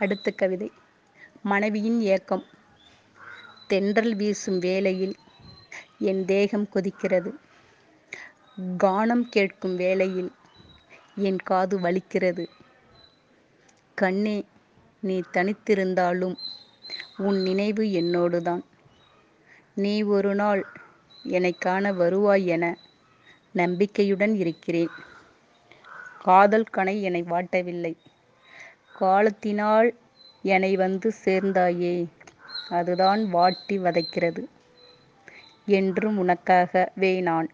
அடுத்த கவிதை. மனைவியின் ஏக்கம். தென்றல் வீசும் வேளையில் என் தேகம் கொதிக்கிறது. கானம் கேட்கும் வேளையில் என் காது வலிக்கிறது. கண்ணே நீ தனித்திருந்தாலும் உன் நினைவு என்னோடுதான். நீ ஒரு நாள் என்னை காண வருவாய் என நம்பிக்கையுடன் இருக்கிறேன். காதல் கணை என்னை வாட்டவில்லை. காலத்தினால் என்னை வந்து சேர்ந்தாயே அதுதான் வாட்டி வதைக்கிறது என்றும் உனக்காகவே நான்.